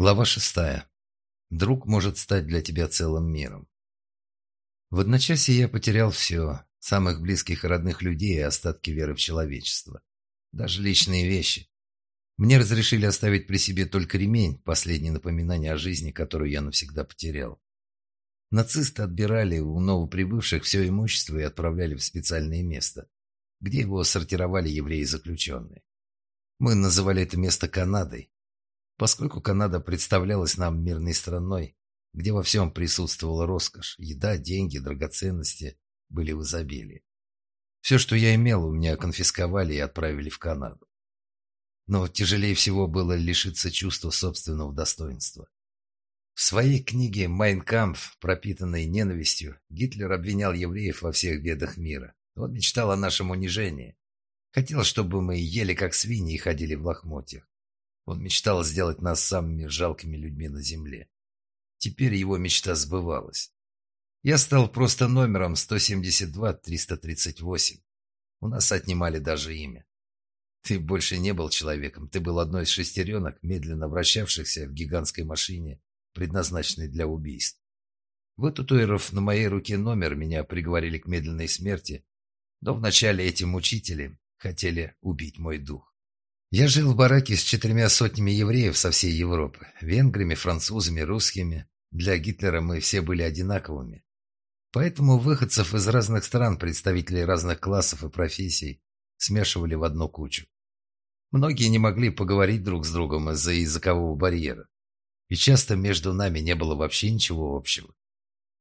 Глава шестая. Друг может стать для тебя целым миром. В одночасье я потерял все, самых близких и родных людей и остатки веры в человечество. Даже личные вещи. Мне разрешили оставить при себе только ремень, последнее напоминание о жизни, которую я навсегда потерял. Нацисты отбирали у новоприбывших все имущество и отправляли в специальное место, где его сортировали евреи-заключенные. Мы называли это место Канадой, Поскольку Канада представлялась нам мирной страной, где во всем присутствовала роскошь, еда, деньги, драгоценности были в изобилии. Все, что я имел, у меня конфисковали и отправили в Канаду. Но тяжелее всего было лишиться чувства собственного достоинства. В своей книге «Майн кампф», пропитанной ненавистью, Гитлер обвинял евреев во всех бедах мира. Он мечтал о нашем унижении. Хотел, чтобы мы ели как свиньи и ходили в лохмотьях. Он мечтал сделать нас самыми жалкими людьми на земле. Теперь его мечта сбывалась. Я стал просто номером 172-338. У нас отнимали даже имя. Ты больше не был человеком, ты был одной из шестеренок, медленно вращавшихся в гигантской машине, предназначенной для убийств. Вытатуировав на моей руке номер, меня приговорили к медленной смерти, но вначале эти мучители хотели убить мой дух. Я жил в бараке с четырьмя сотнями евреев со всей Европы. Венграми, французами, русскими. Для Гитлера мы все были одинаковыми. Поэтому выходцев из разных стран, представителей разных классов и профессий, смешивали в одну кучу. Многие не могли поговорить друг с другом из-за языкового барьера. И часто между нами не было вообще ничего общего.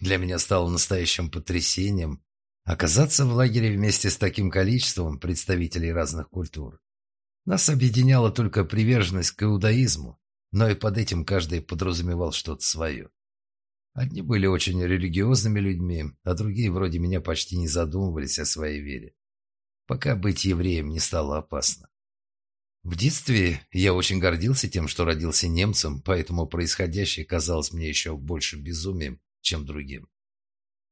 Для меня стало настоящим потрясением оказаться в лагере вместе с таким количеством представителей разных культур. Нас объединяла только приверженность к иудаизму, но и под этим каждый подразумевал что-то свое. Одни были очень религиозными людьми, а другие, вроде меня, почти не задумывались о своей вере. Пока быть евреем не стало опасно. В детстве я очень гордился тем, что родился немцем, поэтому происходящее казалось мне еще больше безумием, чем другим.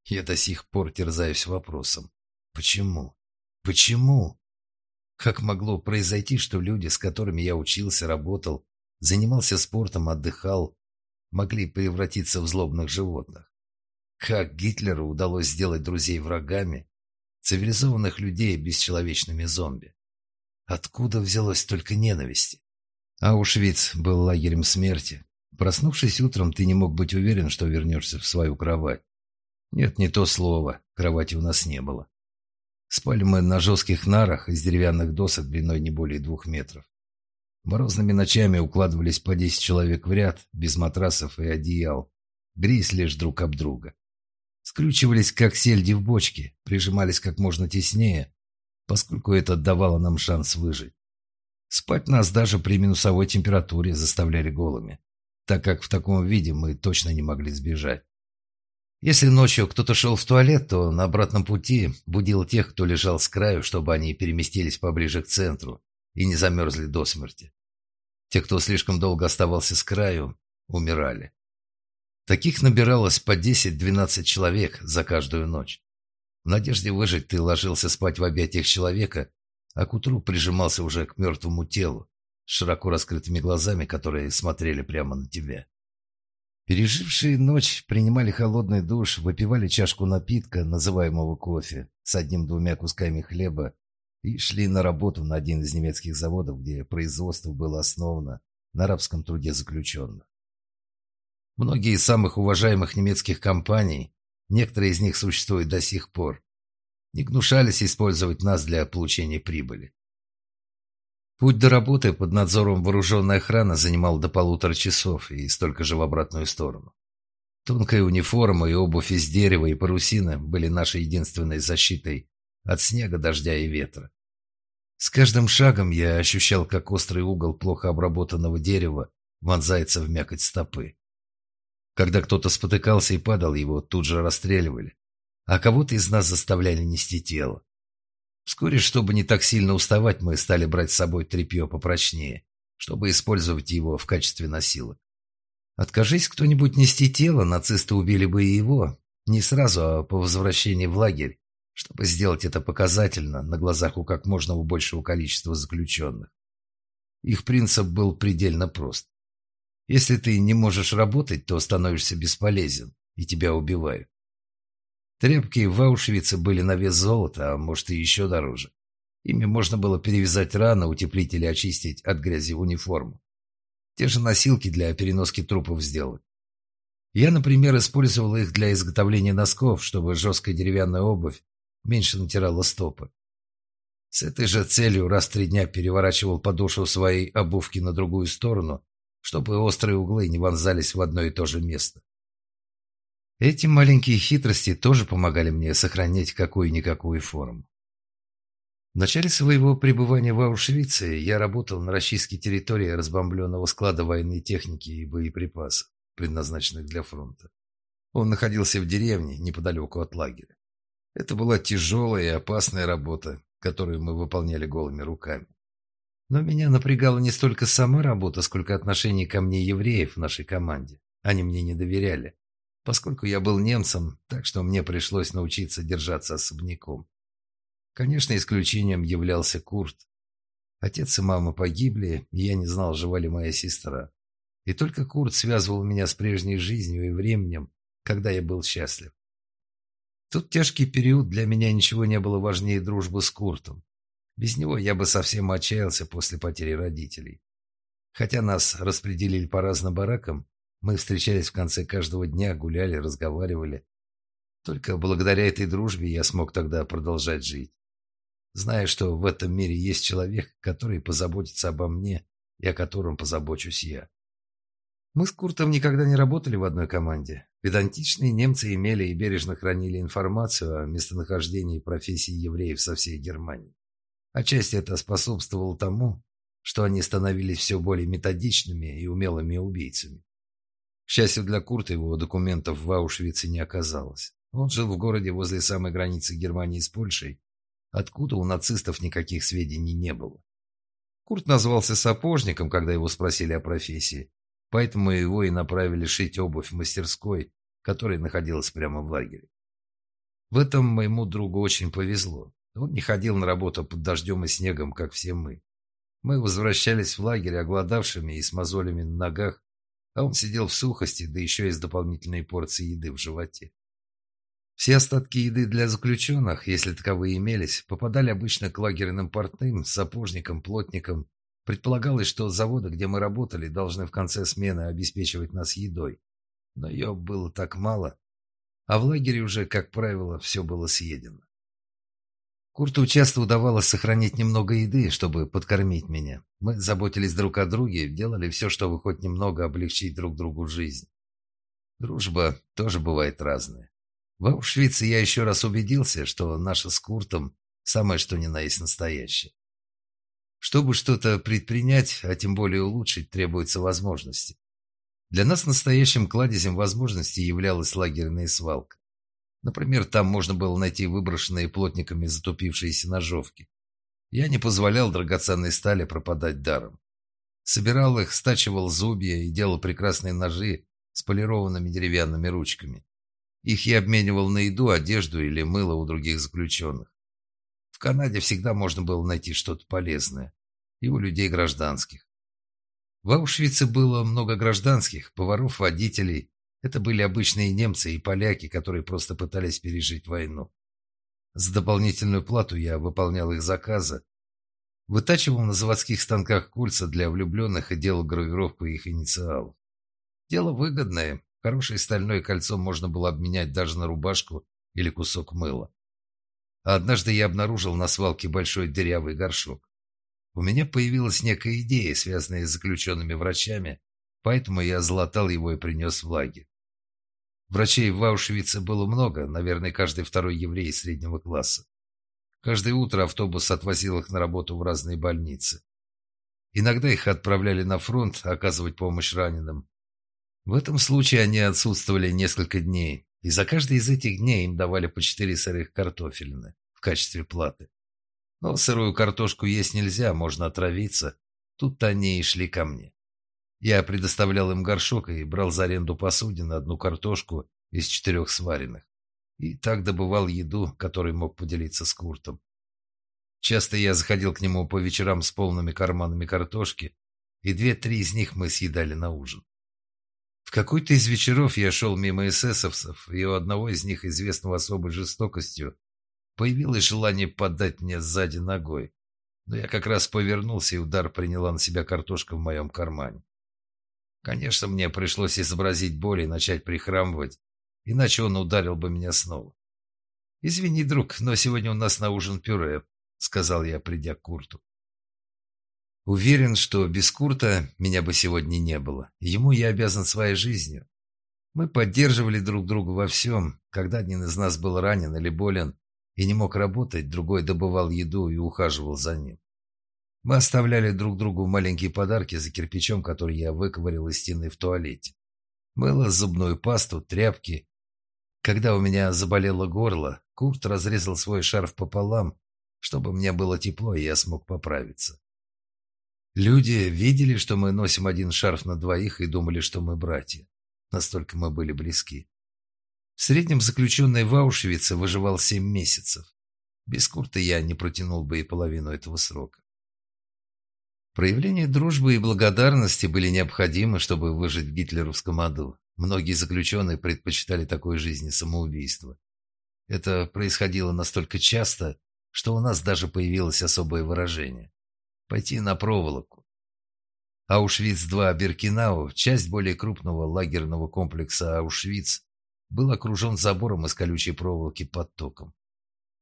Я до сих пор терзаюсь вопросом. Почему? Почему? Как могло произойти, что люди, с которыми я учился, работал, занимался спортом, отдыхал, могли превратиться в злобных животных? Как Гитлеру удалось сделать друзей врагами, цивилизованных людей бесчеловечными зомби? Откуда взялось столько ненависти? Аушвиц был лагерем смерти. Проснувшись утром, ты не мог быть уверен, что вернешься в свою кровать. Нет, не то слово. Кровати у нас не было. Спали мы на жестких нарах из деревянных досок длиной не более двух метров. Морозными ночами укладывались по десять человек в ряд, без матрасов и одеял, грейсь лишь друг об друга. Скрючивались, как сельди в бочке, прижимались как можно теснее, поскольку это давало нам шанс выжить. Спать нас даже при минусовой температуре заставляли голыми, так как в таком виде мы точно не могли сбежать. Если ночью кто-то шел в туалет, то на обратном пути будил тех, кто лежал с краю, чтобы они переместились поближе к центру и не замерзли до смерти. Те, кто слишком долго оставался с краю, умирали. Таких набиралось по 10-12 человек за каждую ночь. В надежде выжить ты ложился спать в объятиях человека, а к утру прижимался уже к мертвому телу, с широко раскрытыми глазами, которые смотрели прямо на тебя. Пережившие ночь принимали холодный душ, выпивали чашку напитка, называемого кофе, с одним-двумя кусками хлеба и шли на работу на один из немецких заводов, где производство было основано на арабском труде заключенных. Многие из самых уважаемых немецких компаний, некоторые из них существуют до сих пор, не гнушались использовать нас для получения прибыли. Путь до работы под надзором вооруженной охраны занимал до полутора часов и столько же в обратную сторону. Тонкая униформа и обувь из дерева и парусины были нашей единственной защитой от снега, дождя и ветра. С каждым шагом я ощущал, как острый угол плохо обработанного дерева вонзается в мякоть стопы. Когда кто-то спотыкался и падал, его тут же расстреливали, а кого-то из нас заставляли нести тело. Вскоре, чтобы не так сильно уставать, мы стали брать с собой тряпье попрочнее, чтобы использовать его в качестве носилок. Откажись кто-нибудь нести тело, нацисты убили бы и его, не сразу, а по возвращении в лагерь, чтобы сделать это показательно на глазах у как можно большего количества заключенных. Их принцип был предельно прост. Если ты не можешь работать, то становишься бесполезен, и тебя убивают. Тряпки в Аушвице были на вес золота, а может и еще дороже. Ими можно было перевязать раны, утеплить или очистить от грязи униформу. Те же носилки для переноски трупов сделать. Я, например, использовал их для изготовления носков, чтобы жесткая деревянная обувь меньше натирала стопы. С этой же целью раз в три дня переворачивал подошву своей обувки на другую сторону, чтобы острые углы не вонзались в одно и то же место. Эти маленькие хитрости тоже помогали мне сохранять какую-никакую форму. В начале своего пребывания в Аушвице я работал на расчистке территории разбомбленного склада военной техники и боеприпасов, предназначенных для фронта. Он находился в деревне, неподалеку от лагеря. Это была тяжелая и опасная работа, которую мы выполняли голыми руками. Но меня напрягала не столько сама работа, сколько отношение ко мне евреев в нашей команде. Они мне не доверяли, поскольку я был немцем, так что мне пришлось научиться держаться особняком. Конечно, исключением являлся Курт. Отец и мама погибли, и я не знал, жива ли моя сестра. И только Курт связывал меня с прежней жизнью и временем, когда я был счастлив. Тут тяжкий период для меня ничего не было важнее дружбы с Куртом. Без него я бы совсем отчаялся после потери родителей. Хотя нас распределили по разным баракам, мы встречались в конце каждого дня, гуляли, разговаривали. Только благодаря этой дружбе я смог тогда продолжать жить зная, что в этом мире есть человек, который позаботится обо мне и о котором позабочусь я. Мы с Куртом никогда не работали в одной команде. Педантичные немцы имели и бережно хранили информацию о местонахождении профессии евреев со всей Германии. Отчасти это способствовало тому, что они становились все более методичными и умелыми убийцами. К счастью для Курта, его документов в Аушвице не оказалось. Он жил в городе возле самой границы Германии с Польшей откуда у нацистов никаких сведений не было. Курт назвался сапожником, когда его спросили о профессии, поэтому его и направили шить обувь в мастерской, которая находилась прямо в лагере. В этом моему другу очень повезло. Он не ходил на работу под дождем и снегом, как все мы. Мы возвращались в лагерь оголодавшими и с мозолями на ногах, а он сидел в сухости, да еще и с дополнительной порцией еды в животе. Все остатки еды для заключенных, если таковые имелись, попадали обычно к лагерным портным, сапожникам, плотникам. Предполагалось, что заводы, где мы работали, должны в конце смены обеспечивать нас едой. Но ее было так мало, а в лагере уже, как правило, все было съедено. Курту часто удавалось сохранить немного еды, чтобы подкормить меня. Мы заботились друг о друге, делали все, чтобы хоть немного облегчить друг другу жизнь. Дружба тоже бывает разная. В Аушвице я еще раз убедился, что наша с Куртом самое что ни на есть настоящее. Чтобы что-то предпринять, а тем более улучшить, требуются возможности. Для нас настоящим кладезем возможностей являлась лагерная свалка. Например, там можно было найти выброшенные плотниками затупившиеся ножовки. Я не позволял драгоценной стали пропадать даром. Собирал их, стачивал зубья и делал прекрасные ножи с полированными деревянными ручками. Их я обменивал на еду, одежду или мыло у других заключенных. В Канаде всегда можно было найти что-то полезное. И у людей гражданских. В Аушвице было много гражданских, поваров, водителей. Это были обычные немцы и поляки, которые просто пытались пережить войну. За дополнительную плату я выполнял их заказы. Вытачивал на заводских станках кольца для влюбленных и делал гравировку их инициалов. Дело выгодное, Хорошее стальное кольцо можно было обменять даже на рубашку или кусок мыла. А однажды я обнаружил на свалке большой дырявый горшок. У меня появилась некая идея, связанная с заключенными врачами, поэтому я златал его и принес в лагерь. Врачей в Аушвице было много, наверное, каждый второй еврей среднего класса. Каждое утро автобус отвозил их на работу в разные больницы. Иногда их отправляли на фронт оказывать помощь раненым, в этом случае они отсутствовали несколько дней, и за каждый из этих дней им давали по четыре сырых картофелины в качестве платы. Но сырую картошку есть нельзя, можно отравиться. Тут-то они и шли ко мне. Я предоставлял им горшок и брал за аренду посудины одну картошку из четырех сваренных. И так добывал еду, которой мог поделиться с Куртом. Часто я заходил к нему по вечерам с полными карманами картошки, и две-три из них мы съедали на ужин. В какой-то из вечеров я шел мимо эсэсовцев, и у одного из них, известного особой жестокостью, появилось желание подать мне сзади ногой. Но я как раз повернулся, и удар приняла на себя картошка в моем кармане. Конечно, мне пришлось изобразить боль и начать прихрамывать, иначе он ударил бы меня снова. «Извини, друг, но сегодня у нас на ужин пюре», — сказал я, придя к Курту. Уверен, что без Курта меня бы сегодня не было. Ему я обязан своей жизнью. Мы поддерживали друг друга во всем. Когда один из нас был ранен или болен и не мог работать, другой добывал еду и ухаживал за ним. Мы оставляли друг другу маленькие подарки за кирпичом, который я выковырил из стены в туалете. Мыло, зубную пасту, тряпки. Когда у меня заболело горло, Курт разрезал свой шарф пополам, чтобы мне было тепло, и я смог поправиться. Люди видели, что мы носим один шарф на двоих и думали, что мы братья. Настолько мы были близки. В среднем заключенный в Аушвице выживал семь месяцев. Без Курта я не протянул бы и половину этого срока. Проявления дружбы и благодарности были необходимы, чтобы выжить в гитлеровском аду. Многие заключенные предпочитали такой жизни самоубийство. Это происходило настолько часто, что у нас даже появилось особое выражение пойти на проволоку. Аушвиц-2 Беркинау, часть более крупного лагерного комплекса Аушвиц, был окружен забором из колючей проволоки под током.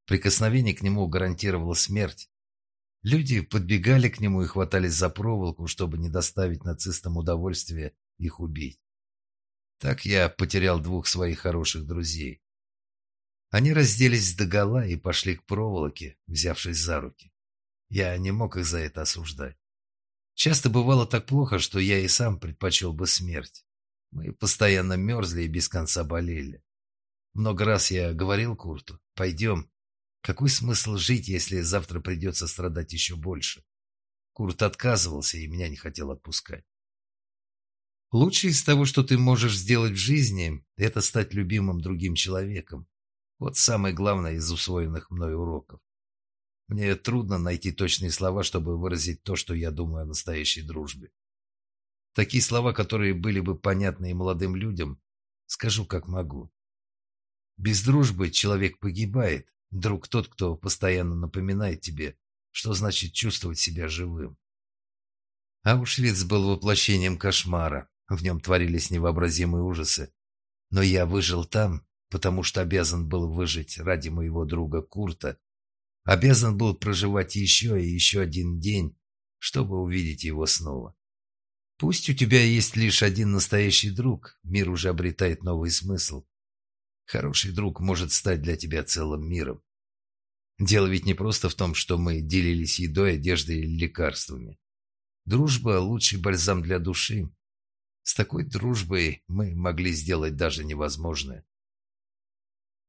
Прикосновение к нему гарантировало смерть. Люди подбегали к нему и хватались за проволоку, чтобы не доставить нацистам удовольствие их убить. Так я потерял двух своих хороших друзей. Они разделись догола и пошли к проволоке, взявшись за руки. Я не мог их за это осуждать. Часто бывало так плохо, что я и сам предпочел бы смерть. Мы постоянно мерзли и без конца болели. Много раз я говорил Курту, пойдем. Какой смысл жить, если завтра придется страдать еще больше? Курт отказывался и меня не хотел отпускать. Лучшее из того, что ты можешь сделать в жизни, это стать любимым другим человеком. Вот самое главное из усвоенных мной уроков. Мне трудно найти точные слова, чтобы выразить то, что я думаю о настоящей дружбе. Такие слова, которые были бы понятны и молодым людям, скажу как могу. Без дружбы человек погибает, друг тот, кто постоянно напоминает тебе, что значит чувствовать себя живым. Аушвиц был воплощением кошмара, в нем творились невообразимые ужасы. Но я выжил там, потому что обязан был выжить ради моего друга Курта Обязан был проживать еще и еще один день, чтобы увидеть его снова. Пусть у тебя есть лишь один настоящий друг, мир уже обретает новый смысл. Хороший друг может стать для тебя целым миром. Дело ведь не просто в том, что мы делились едой, одеждой или лекарствами. Дружба – лучший бальзам для души. С такой дружбой мы могли сделать даже невозможное.